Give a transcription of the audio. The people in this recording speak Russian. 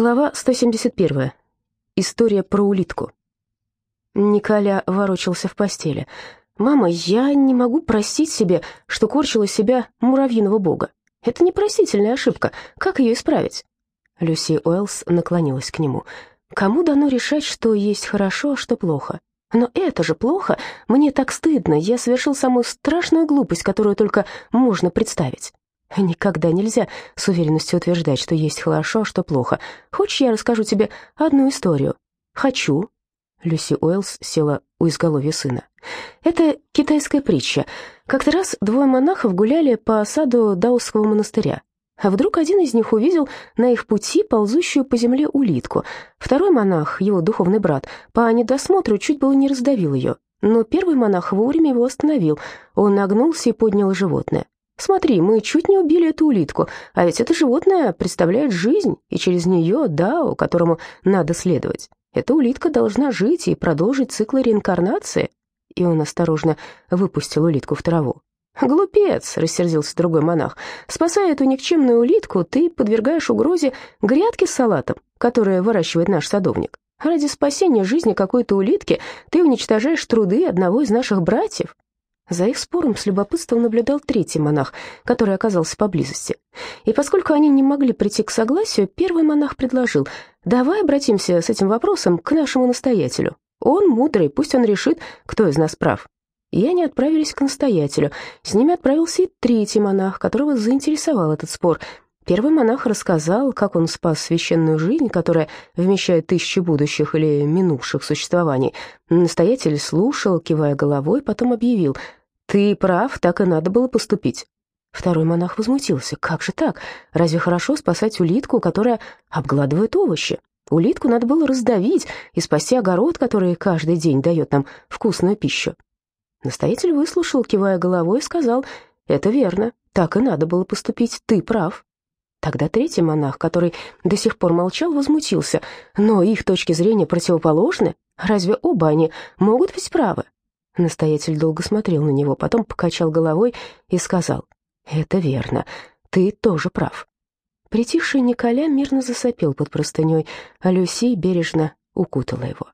Глава 171. История про улитку. Николя ворочался в постели. «Мама, я не могу простить себе, что корчила себя муравьиного бога. Это непростительная ошибка. Как ее исправить?» Люси Уэллс наклонилась к нему. «Кому дано решать, что есть хорошо, а что плохо? Но это же плохо. Мне так стыдно. Я совершил самую страшную глупость, которую только можно представить». Никогда нельзя с уверенностью утверждать, что есть хорошо, а что плохо. Хочешь, я расскажу тебе одну историю? Хочу. Люси Уэллс села у изголовья сына. Это китайская притча. Как-то раз двое монахов гуляли по саду Даосского монастыря. А вдруг один из них увидел на их пути ползущую по земле улитку. Второй монах, его духовный брат, по недосмотру чуть было не раздавил ее. Но первый монах вовремя его остановил. Он нагнулся и поднял животное. Смотри, мы чуть не убили эту улитку, а ведь это животное представляет жизнь, и через нее Дао, которому надо следовать. Эта улитка должна жить и продолжить цикл реинкарнации». И он осторожно выпустил улитку в траву. «Глупец!» — рассердился другой монах. «Спасая эту никчемную улитку, ты подвергаешь угрозе грядки с салатом, которые выращивает наш садовник. Ради спасения жизни какой-то улитки ты уничтожаешь труды одного из наших братьев. За их спором с любопытством наблюдал третий монах, который оказался поблизости. И поскольку они не могли прийти к согласию, первый монах предложил, «Давай обратимся с этим вопросом к нашему настоятелю. Он мудрый, пусть он решит, кто из нас прав». И они отправились к настоятелю. С ними отправился и третий монах, которого заинтересовал этот спор. Первый монах рассказал, как он спас священную жизнь, которая вмещает тысячи будущих или минувших существований. Настоятель слушал, кивая головой, потом объявил — «Ты прав, так и надо было поступить». Второй монах возмутился. «Как же так? Разве хорошо спасать улитку, которая обгладывает овощи? Улитку надо было раздавить и спасти огород, который каждый день дает нам вкусную пищу». Настоятель выслушал, кивая головой, и сказал, «Это верно, так и надо было поступить, ты прав». Тогда третий монах, который до сих пор молчал, возмутился, «Но их точки зрения противоположны. Разве оба они могут быть правы?» Настоятель долго смотрел на него, потом покачал головой и сказал, «Это верно, ты тоже прав». Притихший Николя мирно засопел под простыней, а Люси бережно укутала его.